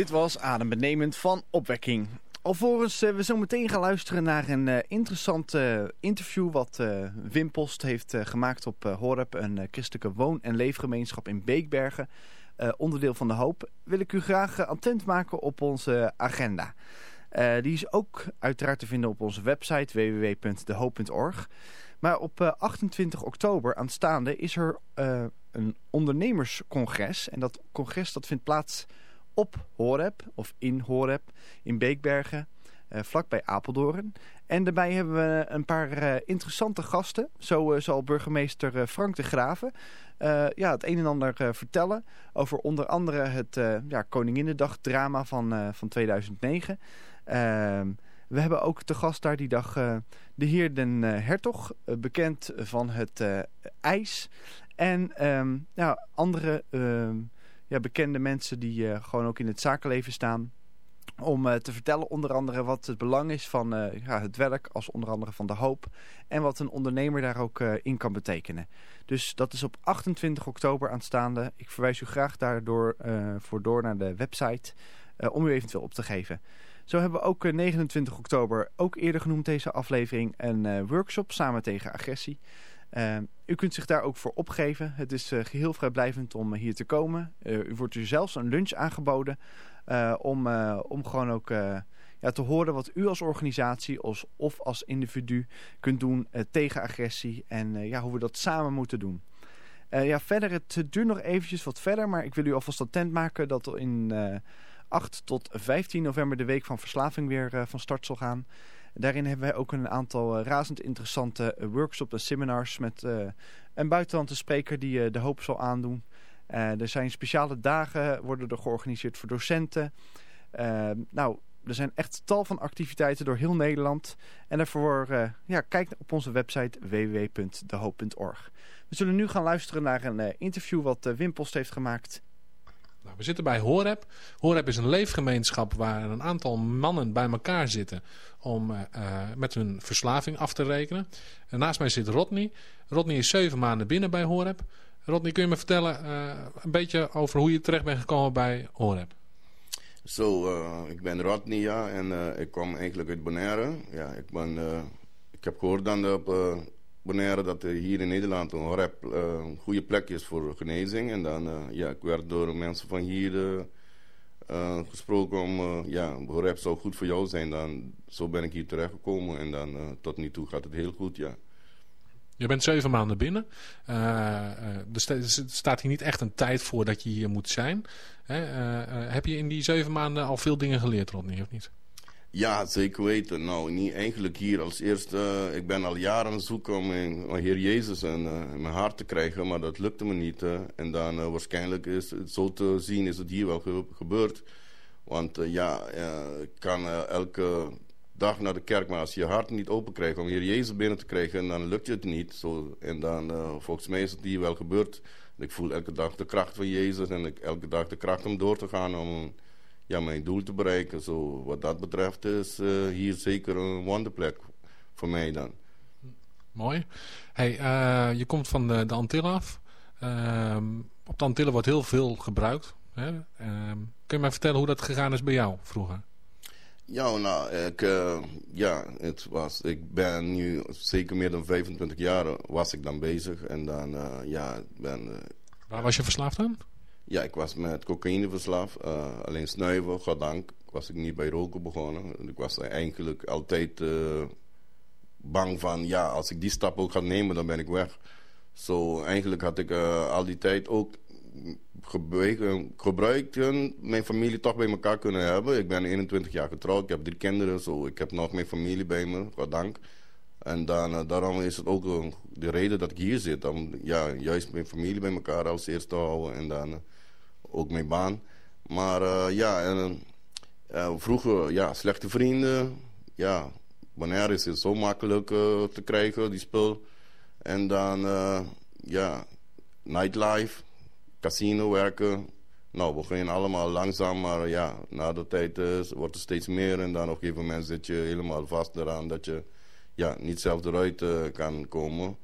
Dit was Adembenemend van Opwekking. Alvorens uh, we zo meteen gaan luisteren naar een uh, interessant uh, interview wat Wim Post heeft gemaakt op Horeb, een christelijke woon- en leefgemeenschap in Beekbergen, onderdeel van de Hoop, wil ik u graag attent maken op onze agenda. die is ook uiteraard te vinden op onze website www.dehoop.org. Maar op 28 oktober aanstaande is er een ondernemerscongres en dat congres dat vindt plaats op Horeb of in Horeb in Beekbergen, uh, vlakbij Apeldoorn. En daarbij hebben we een paar uh, interessante gasten. Zo uh, zal burgemeester Frank de Graven ja, het een en ander vertellen over onder andere het ja, drama van, van 2009. Ehm, we hebben ook te gast daar die dag de heer Den Hertog, bekend van het ijs. En um, andere ehm, ja, bekende mensen die uh, gewoon ook in het zakenleven staan. Om uh, te vertellen onder andere wat het belang is van uh, ja, het werk als onder andere van de hoop. En wat een ondernemer daar ook in kan betekenen. Dus dat is op 28 oktober aanstaande. Ik verwijs u graag daardoor voor door naar de website om u eventueel op te geven. Zo hebben we ook 29 oktober, ook eerder genoemd deze aflevering, een workshop samen tegen agressie. Uh, u kunt zich daar ook voor opgeven. Het is uh, geheel vrijblijvend om hier te komen. Uh, u wordt u zelfs een lunch aangeboden om, om gewoon ook ja, te horen wat u als organisatie of als individu kunt doen tegen agressie en ja, hoe we dat samen moeten doen. ja, verder, het duurt nog eventjes wat verder, maar ik wil u alvast attent maken dat in 8 tot 15 november de Week van Verslaving weer van start zal gaan. Daarin hebben wij ook een aantal uh, razend interessante uh, workshops en seminars met uh, een buitenlandse spreker die de hoop zal aandoen. er zijn speciale dagen, worden er georganiseerd voor docenten. nou, er zijn echt tal van activiteiten door heel Nederland. En daarvoor, ja, kijk op onze website www.dehoop.org. We zullen nu gaan luisteren naar een interview wat Post heeft gemaakt nou, we zitten bij Horeb. Horeb is een leefgemeenschap waar een aantal mannen bij elkaar zitten om uh, met hun verslaving af te rekenen. En naast mij zit Rodney. Rodney is zeven maanden binnen bij Horeb. Rodney, kun je me vertellen uh, een beetje over hoe je terecht bent gekomen bij Horeb? Zo, ik ben Rodney, ja, en ik kom eigenlijk uit Bonaire. Ja, ik, ben, ik heb gehoord dan op Bonaire dat er hier in Nederland een rap, uh, een goede plek is voor genezing. En dan, uh, ja, ik werd door mensen van hier uh, gesproken om, ja, rap zou goed voor jou zijn. Dan, zo ben ik hier terechtgekomen en dan tot nu toe gaat het heel goed, ja. Je bent zeven maanden binnen. er staat hier niet echt een tijd voor dat je hier moet zijn. heb je in die zeven maanden al veel dingen geleerd, Rodney, of niet? Ja, zeker weten. Nou, niet eigenlijk hier als eerste. Uh, ik ben al jaren aan het zoeken om mijn, Heer Jezus in, uh, in, mijn hart te krijgen, maar dat lukte me niet. En dan waarschijnlijk is het zo te zien, is het hier wel ge gebeurd. Want ja, ik kan elke dag naar de kerk, maar als je je hart niet open krijgt om Heer Jezus binnen te krijgen, dan lukt het niet. Zo, en dan, volgens mij is het hier wel gebeurd. Ik voel elke dag de kracht van Jezus en ik, elke dag de kracht om door te gaan om ja, mijn doel te bereiken. Zo, wat dat betreft is eh, hier zeker een wonderplek voor mij dan. Mooi. Hey, eh, je komt van de, de Antillen af. Ehm, op de Antillen wordt heel veel gebruikt. Hè? Ehm, kun je mij vertellen hoe dat gegaan is bij jou vroeger? Ja, nou, ik, eh, ja, het was, ik ben nu zeker meer dan 25 jaar was ik dan bezig. En dan, ja, ik ben... Waar was je verslaafd aan? Ja, ik was met cocaïne verslaafd. eh, alleen snuiven, goddank, was ik niet bij roken begonnen. Ik was eigenlijk altijd eh, bang van, ja, als ik die stap ook ga nemen, dan ben ik weg. Zo, eigenlijk had ik eh, al die tijd ook gebruikt, en mijn familie toch bij elkaar kunnen hebben. Ik ben 21 jaar getrouwd, ik heb drie kinderen, zo. ik heb nog mijn familie bij me, goddank. En dan, daarom is het ook de reden dat ik hier zit. Om ja, juist mijn familie bij elkaar als eerste te houden en dan ook mijn baan. Maar eh, ja, en, eh, vroeger, ja, slechte vrienden. Ja, wanneer is het zo makkelijk eh, te krijgen, die spul. En dan, eh, ja, nightlife, casino werken. Nou, we beginnen allemaal langzaam, maar ja, na de tijd eh, wordt er steeds meer. En dan op een gegeven moment zit je helemaal vast eraan dat je ja, niet zelf eruit eh, kan komen.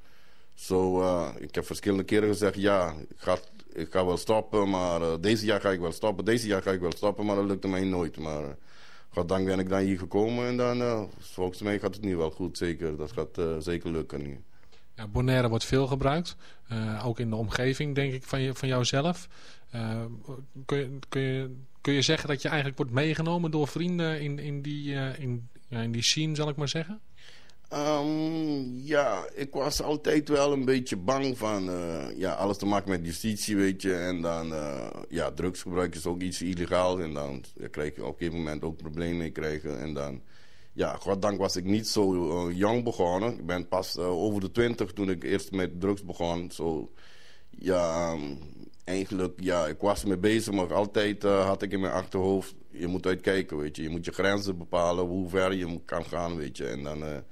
Zo, eh, ik heb verschillende keren gezegd, ja, ik ga, ik ga wel stoppen, maar eh, deze jaar ga ik wel stoppen, deze jaar ga ik wel stoppen, maar dat lukte mij nooit. Maar uh, goddank ben ik dan hier gekomen en dan, eh, volgens mij gaat het nu wel goed, zeker. Dat gaat eh, zeker lukken nu. Bonaire wordt veel gebruikt. Eh, ook in de omgeving, denk ik, van, je, van jouzelf. Eh, kun, je, kun, je, kun je zeggen dat je eigenlijk wordt meegenomen door vrienden in, in, die, eh, in, ja, in die scene, zal ik maar zeggen? Um, ja, ik was altijd wel een beetje bang van uh, ja, alles te maken met justitie, weet je. En dan, uh, ja, drugsgebruik is ook iets illegaal. En dan krijg je op een gegeven moment ook problemen mee krijgen. En dan, ja, goddank was ik niet zo jong begonnen. Ik ben pas over de twintig toen ik eerst met drugs begon. Zo, ja, um, eigenlijk, ja, ik was ermee bezig, maar altijd had ik in mijn achterhoofd, je moet uitkijken, weet je. Je moet je grenzen bepalen, hoe ver je kan gaan, weet je. En dan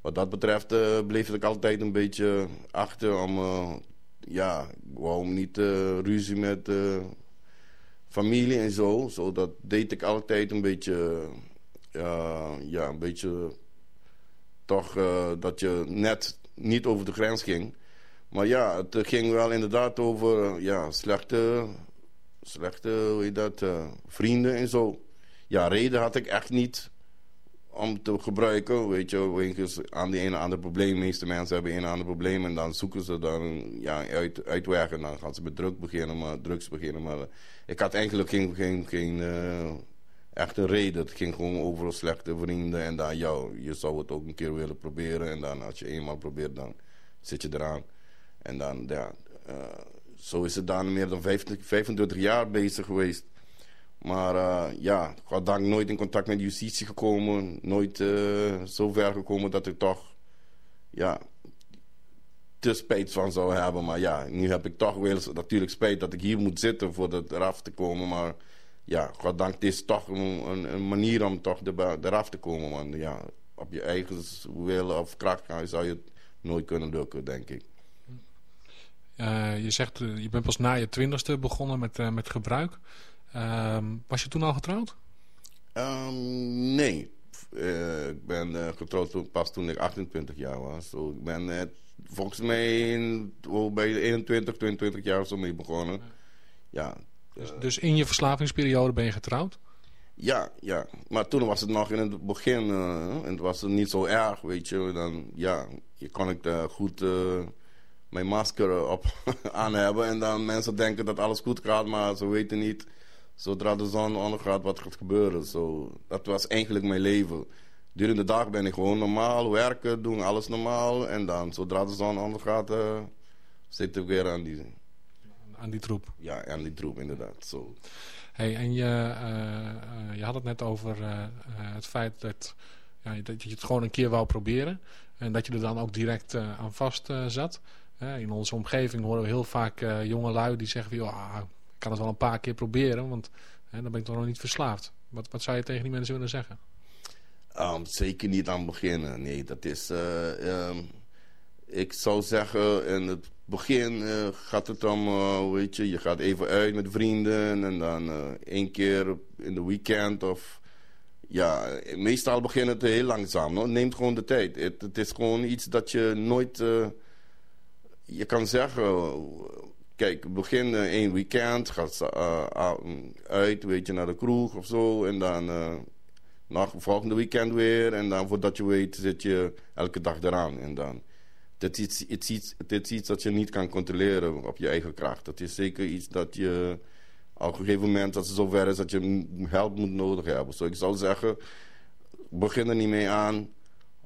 wat dat betreft uh, bleef ik altijd een beetje achter om, uh, ja, waarom niet uh, ruzie met familie en zo. Zo dat deed ik altijd een beetje, ja, een beetje toch dat je net niet over de grens ging. Maar ja, het ging wel inderdaad over ja, slechte, slechte, hoe heet dat, vrienden en zo. Ja, reden had ik echt niet om te gebruiken. Weet je, aan die ene ander probleem. Meeste mensen hebben een ander probleem en dan zoeken ze dan ja, uit, uitweg. En dan gaan ze met druk beginnen, maar, drugs beginnen. Maar ik had eigenlijk geen, geen, geen uh, echte reden. Het ging gewoon over slechte vrienden. En dan, ja, je zou het ook een keer willen proberen. En dan als je eenmaal probeert, dan zit je eraan. En dan, ja, uh, zo is het dan meer dan 50, 25 jaar bezig geweest. Maar uh, ja, goddank nooit in contact met justitie gekomen. Nooit uh, zo ver gekomen dat ik toch ja, te spijt van zou hebben. Maar ja, nu heb ik toch wel natuurlijk spijt dat ik hier moet zitten voor het eraf te komen. Maar ja, goddank, het is toch een, een, manier om toch er, eraf te komen. Want ja, op je eigen wil of kracht zou je het nooit kunnen lukken, denk ik. Uh, je zegt, je bent pas na je twintigste begonnen met, met gebruik. Uh, was je toen al getrouwd? Um, nee. Uh, ik ben uh, getrouwd toen, pas toen ik 28 jaar was. So, ik ben uh, volgens mij in, oh, bij 21, 22 jaar zo mee begonnen. Ja. Dus, dus, in je verslavingsperiode ben je getrouwd? Ja, ja. Maar toen was het nog in het begin. en het was het niet zo erg, weet je. Dan, ja, je kon ik goed mijn masker op aan hebben. En dan mensen denken dat alles goed gaat, maar ze weten niet zodra de zon ondergaat wat gaat gebeuren. So, dat was eigenlijk mijn leven. Durende de dag ben ik gewoon normaal, werken, doen alles normaal. En dan zodra de zon ondergaat, uh, zit ik weer aan die... Aan die troep? Ja, aan die troep inderdaad. So. Hey, en je, uh, uh, je had het net over het feit dat, ja, dat je het gewoon een keer wou proberen. En dat je er dan ook direct aan vast zat. in onze omgeving horen we heel vaak jonge lui die zeggen van... Ah, kan het wel een paar keer proberen, want hè, dan ben ik toch nog niet verslaafd. Wat, wat zou je tegen die mensen willen zeggen? Um, zeker niet aan beginnen. Nee, dat is... Uh, um, ik zou zeggen, in het begin eh, gaat het om, eh, weet je, je gaat even uit met vrienden en dan eh, één keer in de weekend of... Ja, meestal begint het heel langzaam. No? Neemt gewoon de tijd. Het, het is gewoon iets dat je nooit... eh, je kan zeggen, kijk, begin één weekend, gaat ze, eh, mm, uit, weet je, naar de kroeg of zo. En dan eh nog volgende weekend weer. En dan voordat je weet zit je elke dag eraan. En dan, dit, is het iets, dat je niet kan controleren op je eigen kracht. Dat is zeker iets dat je op een gegeven moment, als het zover is, dat je hulp moet nodig hebben. Dus ik zou zeggen, begin er niet mee aan.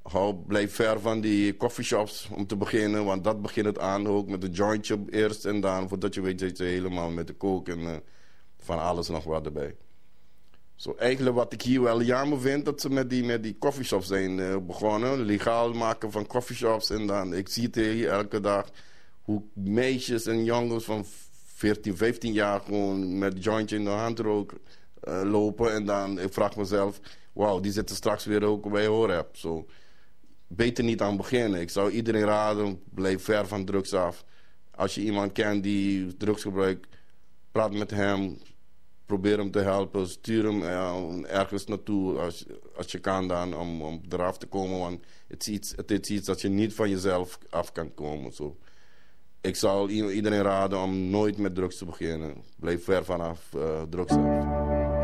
Hou, blijf ver van die coffeeshops om te beginnen. Want dat begint het aan ook met een jointje eerst. En dan, voordat je weet, zit je helemaal met de kook en eh, van alles nog wat erbij. Zo, eigenlijk wat ik hier wel jammer vind, dat ze met die, met die coffeeshops zijn eh, begonnen. Legaal maken van coffeeshops. En dan, ik zie het hier elke dag, hoe meisjes en jongens van 14, 15 jaar gewoon met jointje in de hand roken, eh, lopen. En dan, ik vraag mezelf, wauw, die zitten straks weer ook bij Horeb. Zo, beter niet aan beginnen. Ik zou iedereen raden, blijf ver van drugs af. Als je iemand kent die drugs gebruikt, praat met hem. Probeer hem te helpen. Stuur hem eh, ergens naartoe als, als je kan dan om, om eraf te komen. Want het is, iets, het is iets dat je niet van jezelf af kan komen. Zo. Ik zou iedereen raden om nooit met drugs te beginnen. Blijf ver vanaf eh drugs af.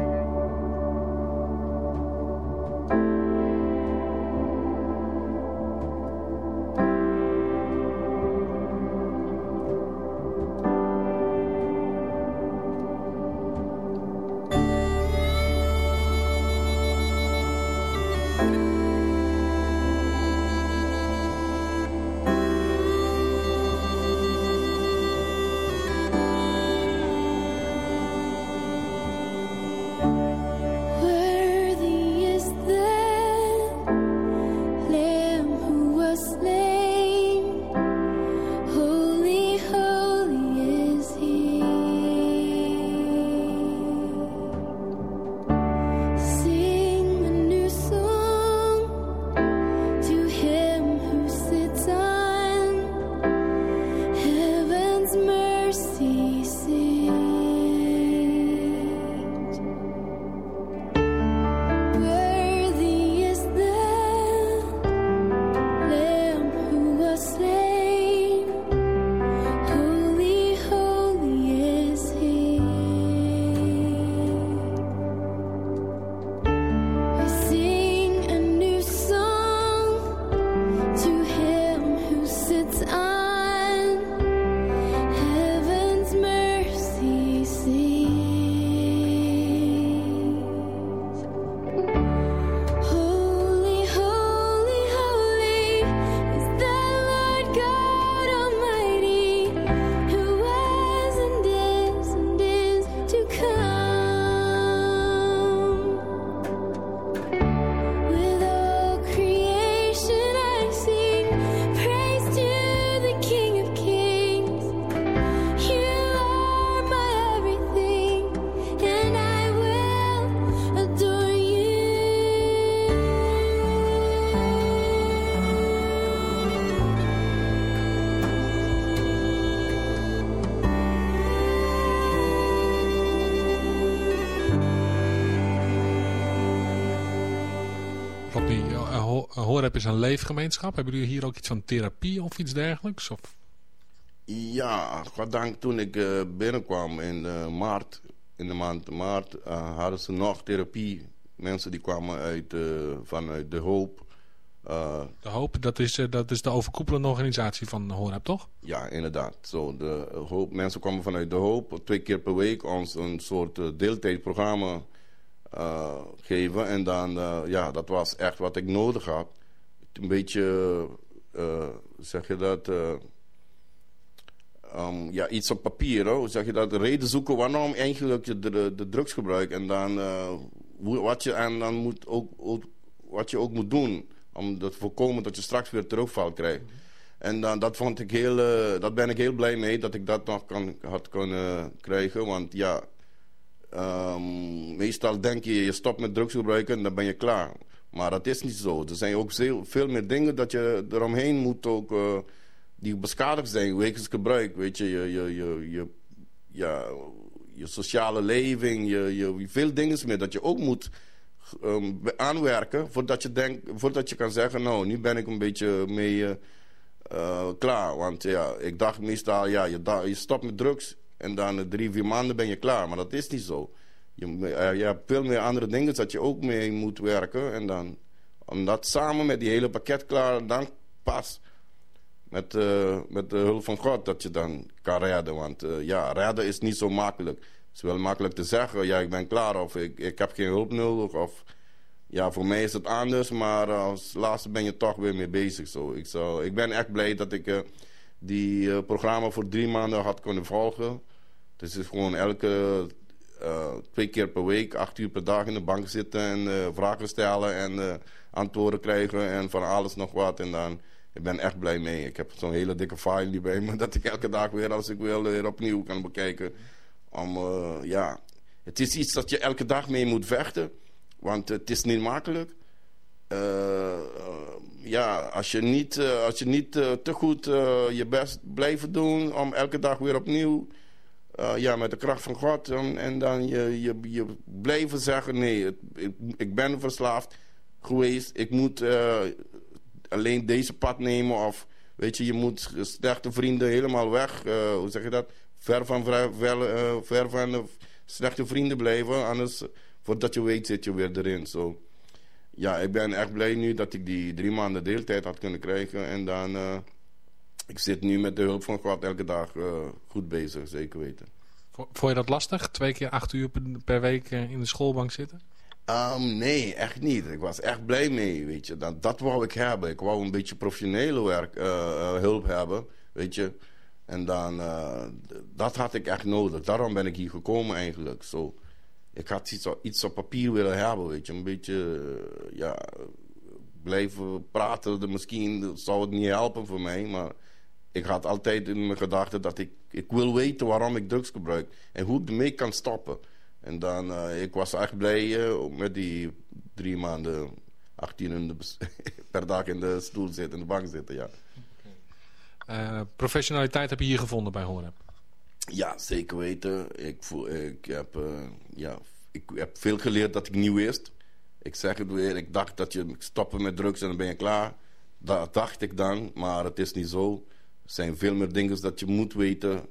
Is een leefgemeenschap. Hebben jullie hier ook iets van therapie of iets dergelijks? Of? Ja, goddank toen ik eh, binnenkwam in eh, maart, in de maand maart, eh, hadden ze nog therapie. Mensen die kwamen uit, vanuit De Hoop. De Hoop, dat is, dat is de overkoepelende organisatie van Horeb, toch? ja, inderdaad. Zo, de hoop, mensen kwamen vanuit De Hoop twee keer per week ons een soort deeltijdprogramma geven. En dan, ja, dat was echt wat ik nodig had. Een beetje, eh, zeg je dat... eh, um, ja, iets op papier. Zeg je dat? Reden zoeken waarom eigenlijk je de, de drugs gebruikt. En dan eh, wat, je, en dan moet ook, ook, wat je ook moet doen. Om te voorkomen dat je straks weer terugval krijgt. En dan, dat, vond ik heel, dat ben ik heel blij mee dat ik dat nog kan, had kunnen krijgen. Want ja, ehm, meestal denk je, je stopt met drugs gebruiken en dan ben je klaar. Maar dat is niet zo. Er zijn ook veel, meer dingen dat je eromheen moet ook... eh, die beschadigd zijn wegens gebruik. Weet je, je, je, je, ja, je sociale leven, je, je, veel dingen meer dat je ook moet um, aanwerken voordat je, denk, voordat je kan zeggen, nou, nu ben ik een beetje mee uh, uh, klaar. Want ja, ik dacht meestal, ja, je, je stopt met drugs en dan drie, vier maanden ben je klaar. Maar dat is niet zo. Je, uh, je hebt veel meer andere dingen dat je ook mee moet werken. En dan, om dat samen met die hele pakket klaar, dan pas met, uh, met de hulp van God dat je dan kan redden. Want uh, ja, redden is niet zo makkelijk. Het is wel makkelijk te zeggen, ja, ik ben klaar of ik, ik heb geen hulp nodig. Of ja, voor mij is het anders, maar als laatste ben je toch weer mee bezig. Zo. Ik, zou, ik ben echt blij dat ik die programma voor drie maanden had kunnen volgen. Het is gewoon elke twee keer per week, acht uur per dag in de bank zitten en vragen stellen en antwoorden krijgen en van alles nog wat. En dan ik ben echt blij mee. Ik heb zo'n hele dikke file die bij me, dat ik elke dag weer, als ik wil, weer opnieuw kan bekijken. Om, ja, het is iets dat je elke dag mee moet vechten, want het is niet makkelijk. Ja, als je niet, als je niet te goed je best blijft doen om elke dag weer opnieuw, ja, met de kracht van God, en, en dan je, je, je blijven zeggen, nee, ik, ik ben verslaafd geweest, ik moet alleen deze pad nemen. Of weet je, je moet slechte vrienden helemaal weg. Uh, hoe zeg je dat? Ver van, uh, ver van slechte vrienden blijven. Anders, voordat je weet, zit je weer erin. So, ja, ik ben echt blij nu dat ik die drie maanden deeltijd had kunnen krijgen. En dan, ik zit nu met de hulp van God elke dag goed bezig, zeker weten. Vond je dat lastig? Twee keer acht uur per week in de schoolbank zitten? Um, nee, echt niet. Ik was echt blij mee, weet je. Dat, dat wou ik hebben. Ik wou een beetje professionele werk, uh, uh, hulp hebben, weet je. En dan, uh, dat had ik echt nodig. Daarom ben ik hier gekomen eigenlijk. Zo, ik had iets, iets op papier willen hebben, weet je. Een beetje, ja, blijven praten. Misschien zou het niet helpen voor mij, maar... Ik had altijd in mijn gedachten dat ik... Ik wil weten waarom ik drugs gebruik. En hoe ik ermee kan stoppen. En dan, uh, ik was echt blij uh, met die drie maanden, 18 in de, per dag in de stoel zitten, in de bank zitten, ja. Uh, professionaliteit heb je hier gevonden bij Horeb? Ja, zeker weten. Ik, voel, ik, heb, ja, ik heb veel geleerd dat ik nieuw wist. Ik zeg het weer, ik dacht dat je stoppen met drugs en dan ben je klaar. Dat dacht ik dan, maar het is niet zo. Zijn veel meer dingen dat je moet weten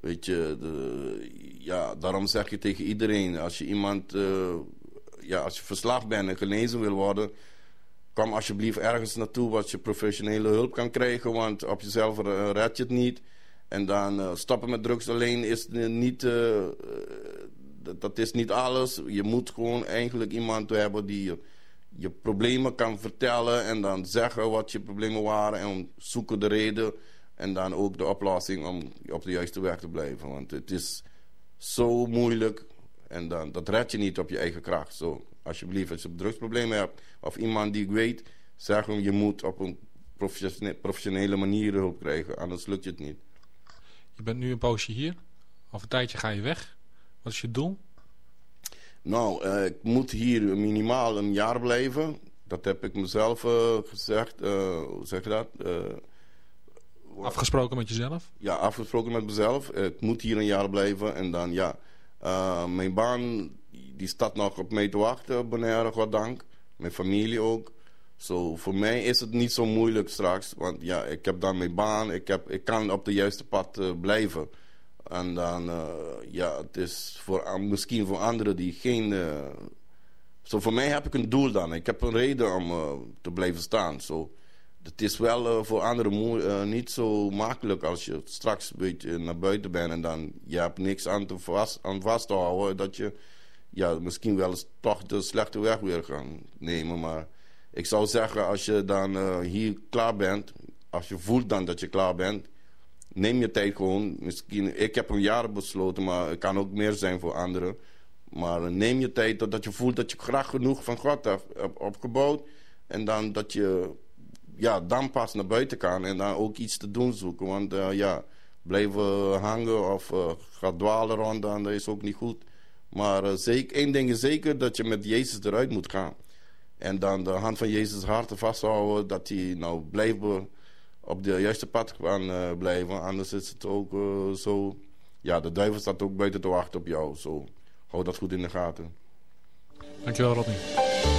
Weet je, de, ja, daarom zeg je tegen iedereen, als je iemand, uh, ja, als je verslaafd bent en genezen wil worden, kom alsjeblieft ergens naartoe wat je professionele hulp kan krijgen, want op jezelf red je het niet. En dan uh, stoppen met drugs alleen is niet, dat is niet alles. Je moet gewoon eigenlijk iemand hebben die je, je problemen kan vertellen en dan zeggen wat je problemen waren en zoeken de reden en dan ook de oplossing om op de juiste weg te blijven. Want het is zo moeilijk. En dan, dat red je niet op je eigen kracht. Zo, alsjeblieft, als je drugsproblemen hebt. Of iemand die ik weet. Zeg hem, je moet op een professionele manier hulp krijgen. Anders lukt het niet. Je bent nu een poosje hier. Over een tijdje ga je weg. Wat is je doel? Nou, uh, ik moet hier minimaal een jaar blijven. Dat heb ik mezelf uh, gezegd. Uh, hoe zeg je dat? Afgesproken met jezelf? Ja, afgesproken met mezelf. Ik moet hier een jaar blijven. En dan, ja, uh, mijn baan die staat nog op mij te wachten, Bonaire, goddank. Mijn familie ook. So, voor mij is het niet zo moeilijk straks. Want ja, ik heb dan mijn baan. Ik, heb, ik kan op de juiste pad uh, blijven. En dan, uh, ja, het is voor, misschien voor anderen die geen... so, voor mij heb ik een doel dan. Ik heb een reden om te blijven staan. So, het is wel uh, voor anderen uh, niet zo makkelijk als je straks een beetje naar buiten bent en dan je hebt niks aan, te vast, aan vast te houden. Dat je ja, misschien wel eens toch de slechte weg weer gaan nemen. Maar ik zou zeggen, als je dan uh, hier klaar bent, als je voelt dan dat je klaar bent, neem je tijd gewoon. Misschien, ik heb een jaar besloten, maar het kan ook meer zijn voor anderen. Maar neem je tijd totdat je voelt dat je graag genoeg van God hebt opgebouwd. En dan dat je ja, dan pas naar buiten gaan en dan ook iets te doen zoeken. Want uh, ja, blijven hangen of uh, gaan dwalen rond, dan dat is ook niet goed. Maar uh, zeker, één ding is zeker, dat je met Jezus eruit moet gaan. En dan de hand van Jezus hart vasthouden, dat hij nou blijft op de juiste pad kan blijven. Anders is het ook zo... Ja, de duivel staat ook buiten te wachten op jou. Zo. Hou dat goed in de gaten. Dankjewel, Rodney.